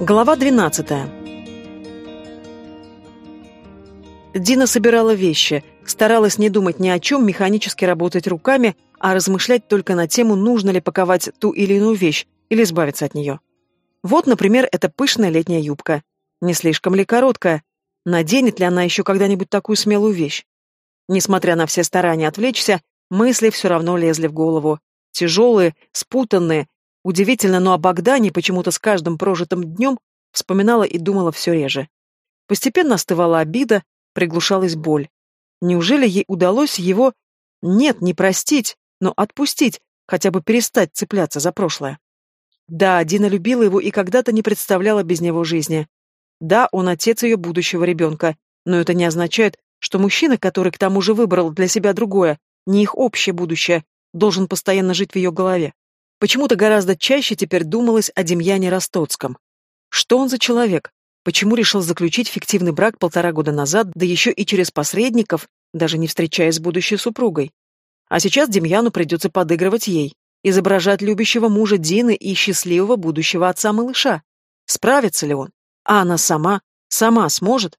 Глава 12. Дина собирала вещи, старалась не думать ни о чем, механически работать руками, а размышлять только на тему, нужно ли паковать ту или иную вещь или избавиться от нее. Вот, например, эта пышная летняя юбка. Не слишком ли короткая? Наденет ли она еще когда-нибудь такую смелую вещь? Несмотря на все старания отвлечься, мысли все равно лезли в голову. Тяжелые, спутанные, Удивительно, но о Богдане почему-то с каждым прожитым днем вспоминала и думала все реже. Постепенно остывала обида, приглушалась боль. Неужели ей удалось его... Нет, не простить, но отпустить, хотя бы перестать цепляться за прошлое. Да, Дина любила его и когда-то не представляла без него жизни. Да, он отец ее будущего ребенка, но это не означает, что мужчина, который к тому же выбрал для себя другое, не их общее будущее, должен постоянно жить в ее голове. Почему-то гораздо чаще теперь думалось о Демьяне Ростоцком. Что он за человек? Почему решил заключить фиктивный брак полтора года назад, да еще и через посредников, даже не встречаясь с будущей супругой? А сейчас Демьяну придется подыгрывать ей, изображать любящего мужа Дины и счастливого будущего отца-малыша. Справится ли он? А она сама? Сама сможет?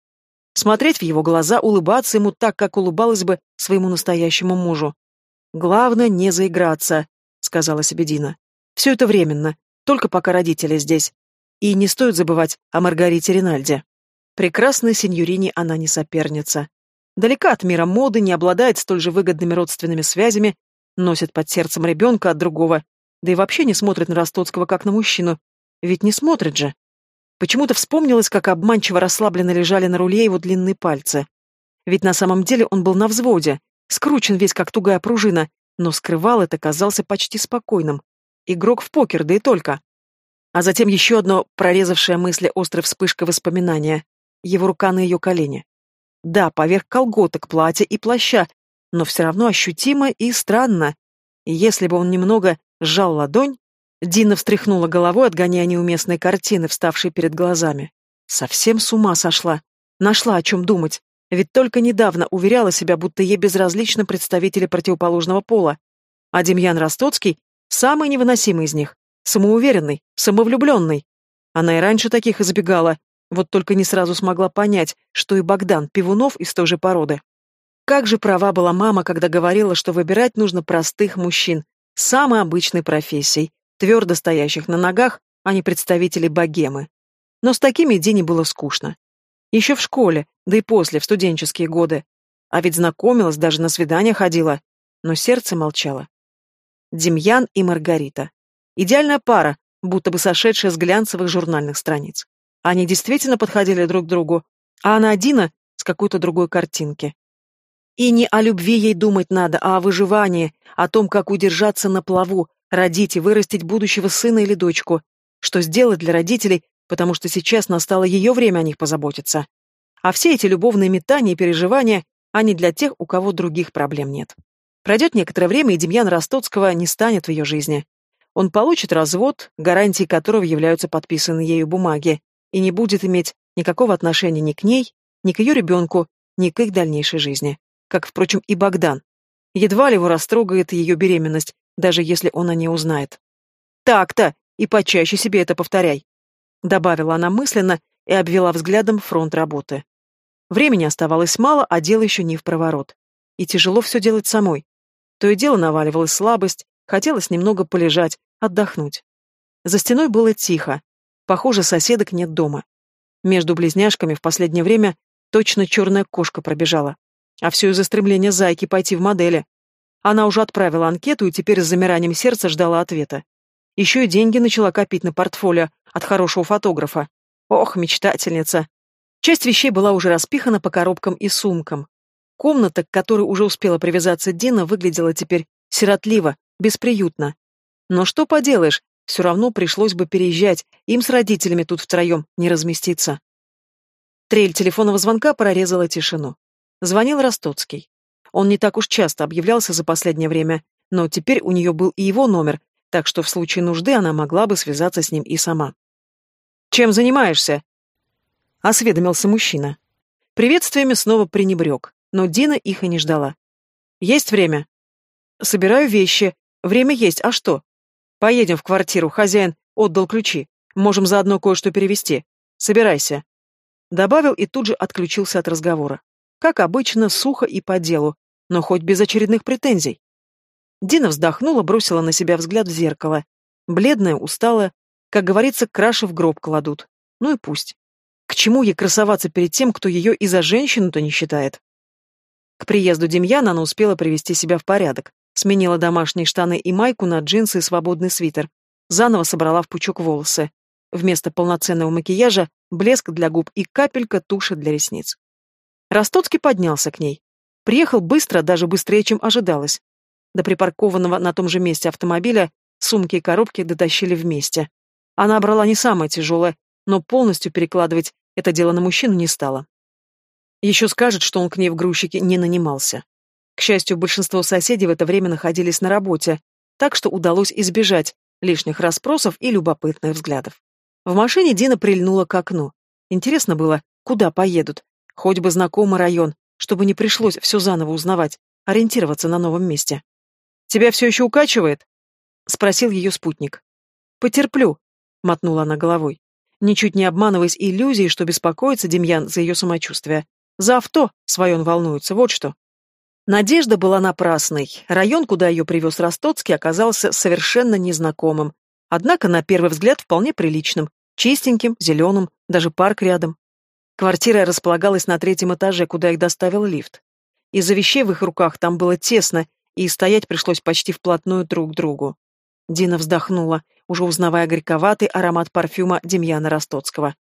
Смотреть в его глаза, улыбаться ему так, как улыбалась бы своему настоящему мужу. Главное не заиграться, — сказала себе Дина. «Все это временно, только пока родители здесь. И не стоит забывать о Маргарите Ринальде. Прекрасной сеньорине она не соперница. Далека от мира моды, не обладает столь же выгодными родственными связями, носит под сердцем ребенка от другого, да и вообще не смотрит на Ростоцкого как на мужчину. Ведь не смотрит же. Почему-то вспомнилось, как обманчиво расслабленно лежали на руле его длинные пальцы. Ведь на самом деле он был на взводе, скручен весь как тугая пружина, но скрывал это, казался почти спокойным. Игрок в покер, да и только. А затем еще одно прорезавшее мысли острая вспышка воспоминания. Его рука на ее колени. Да, поверх колготок, платья и плаща, но все равно ощутимо и странно. И если бы он немного сжал ладонь, Дина встряхнула головой, отгоняя неуместные картины, вставшие перед глазами. Совсем с ума сошла. Нашла о чем думать. Ведь только недавно уверяла себя, будто ей безразличны представители противоположного пола. А Демьян Ростоцкий – самый невыносимый из них. Самоуверенный, самовлюбленный. Она и раньше таких избегала, вот только не сразу смогла понять, что и Богдан Пивунов из той же породы. Как же права была мама, когда говорила, что выбирать нужно простых мужчин, самой обычной профессией, твердо стоящих на ногах, а не представителей богемы. Но с такими Дине было скучно. Еще в школе, да и после, в студенческие годы. А ведь знакомилась, даже на свидания ходила. Но сердце молчало. Демьян и Маргарита. Идеальная пара, будто бы сошедшая с глянцевых журнальных страниц. Они действительно подходили друг к другу, а она Дина с какой-то другой картинки. И не о любви ей думать надо, а о выживании, о том, как удержаться на плаву, родить и вырастить будущего сына или дочку, что сделать для родителей, потому что сейчас настало ее время о них позаботиться. А все эти любовные метания и переживания, они для тех, у кого других проблем нет. Пройдет некоторое время, и Демьян Ростоцкого не станет в ее жизни. Он получит развод, гарантии которого являются подписаны ею бумаги, и не будет иметь никакого отношения ни к ней, ни к ее ребенку, ни к их дальнейшей жизни. Как, впрочем, и Богдан. Едва ли его растрогает ее беременность, даже если он о ней узнает. «Так-то! И почаще себе это повторяй!» Добавила она мысленно и обвела взглядом фронт работы. Времени оставалось мало, а дело еще не в проворот. И тяжело все делать самой. То и дело наваливалась слабость, хотелось немного полежать, отдохнуть. За стеной было тихо. Похоже, соседок нет дома. Между близняшками в последнее время точно черная кошка пробежала. А все из-за стремления зайки пойти в модели. Она уже отправила анкету и теперь с замиранием сердца ждала ответа. Еще и деньги начала копить на портфолио от хорошего фотографа. Ох, мечтательница! Часть вещей была уже распихана по коробкам и сумкам. Комната, к которой уже успела привязаться Дина, выглядела теперь сиротливо, бесприютно. Но что поделаешь, все равно пришлось бы переезжать, им с родителями тут втроем не разместиться. Трель телефонного звонка прорезала тишину. Звонил Ростоцкий. Он не так уж часто объявлялся за последнее время, но теперь у нее был и его номер, так что в случае нужды она могла бы связаться с ним и сама. «Чем занимаешься?» — осведомился мужчина. Приветствиями снова пренебрег, но Дина их и не ждала. «Есть время?» «Собираю вещи. Время есть, а что?» «Поедем в квартиру, хозяин отдал ключи. Можем заодно кое-что перевести. Собирайся». Добавил и тут же отключился от разговора. Как обычно, сухо и по делу, но хоть без очередных претензий. Дина вздохнула, бросила на себя взгляд в зеркало. Бледная, усталая, как говорится, краши в гроб кладут. Ну и пусть. К чему ей красоваться перед тем, кто ее и за женщину-то не считает? К приезду Демьяна она успела привести себя в порядок. Сменила домашние штаны и майку на джинсы и свободный свитер. Заново собрала в пучок волосы. Вместо полноценного макияжа – блеск для губ и капелька туши для ресниц. Ростоцкий поднялся к ней. Приехал быстро, даже быстрее, чем ожидалось. До припаркованного на том же месте автомобиля сумки и коробки дотащили вместе. Она брала не самое тяжелое, но полностью перекладывать это дело на мужчину не стало. Еще скажет, что он к ней в грузчике не нанимался. К счастью, большинство соседей в это время находились на работе, так что удалось избежать лишних расспросов и любопытных взглядов. В машине Дина прильнула к окну. Интересно было, куда поедут. Хоть бы знакомый район, чтобы не пришлось все заново узнавать, ориентироваться на новом месте. «Тебя все еще укачивает?» — спросил ее спутник. «Потерплю», — мотнула она головой ничуть не обманываясь иллюзией, что беспокоится Демьян за ее самочувствие. За авто свое он волнуется, вот что. Надежда была напрасной. Район, куда ее привез Ростоцкий, оказался совершенно незнакомым. Однако, на первый взгляд, вполне приличным. Чистеньким, зеленым, даже парк рядом. Квартира располагалась на третьем этаже, куда их доставил лифт. Из-за вещей в их руках там было тесно, и стоять пришлось почти вплотную друг к другу. Дина вздохнула, уже узнавая горьковатый аромат парфюма Демьяна Ростоцкого.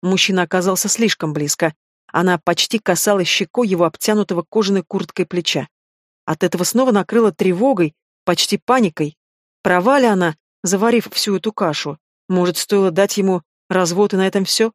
Мужчина оказался слишком близко. Она почти касалась щекой его обтянутого кожаной курткой плеча. От этого снова накрыла тревогой, почти паникой. Права ли она, заварив всю эту кашу? Может, стоило дать ему развод и на этом все?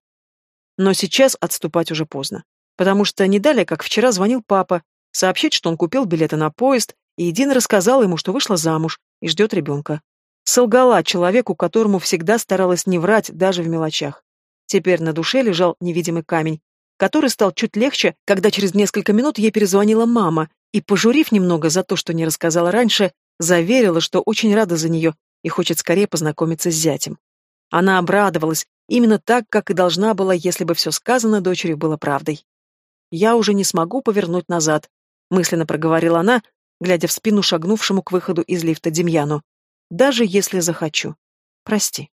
Но сейчас отступать уже поздно. Потому что не далее, как вчера, звонил папа, сообщить, что он купил билеты на поезд, и Дина рассказала ему, что вышла замуж и ждет ребенка. Солгала человеку, которому всегда старалась не врать даже в мелочах. Теперь на душе лежал невидимый камень, который стал чуть легче, когда через несколько минут ей перезвонила мама и, пожурив немного за то, что не рассказала раньше, заверила, что очень рада за нее и хочет скорее познакомиться с зятем. Она обрадовалась, именно так, как и должна была, если бы все сказано дочери было правдой. «Я уже не смогу повернуть назад», — мысленно проговорила она, глядя в спину шагнувшему к выходу из лифта Демьяну. «Даже если захочу. Прости».